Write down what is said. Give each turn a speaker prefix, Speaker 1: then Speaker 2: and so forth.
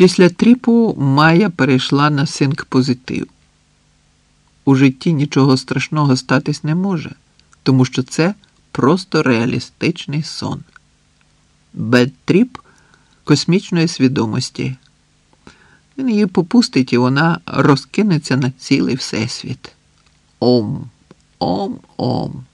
Speaker 1: Після тріпу Майя перейшла на think positive. У житті нічого страшного статись не може, тому що це просто реалістичний сон. Bad trip космічної свідомості. Він її попустить і вона розкинеться на цілий всесвіт. Ом, ом, ом.